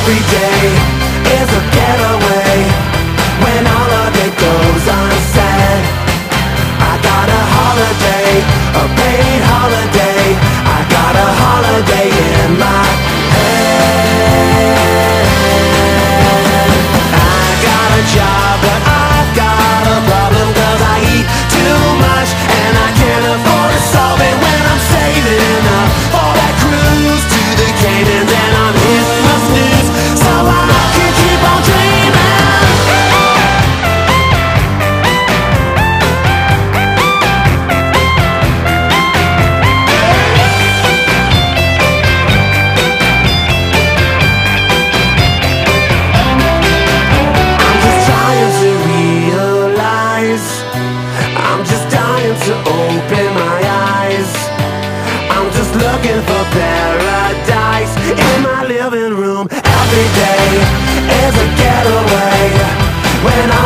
Every day when goes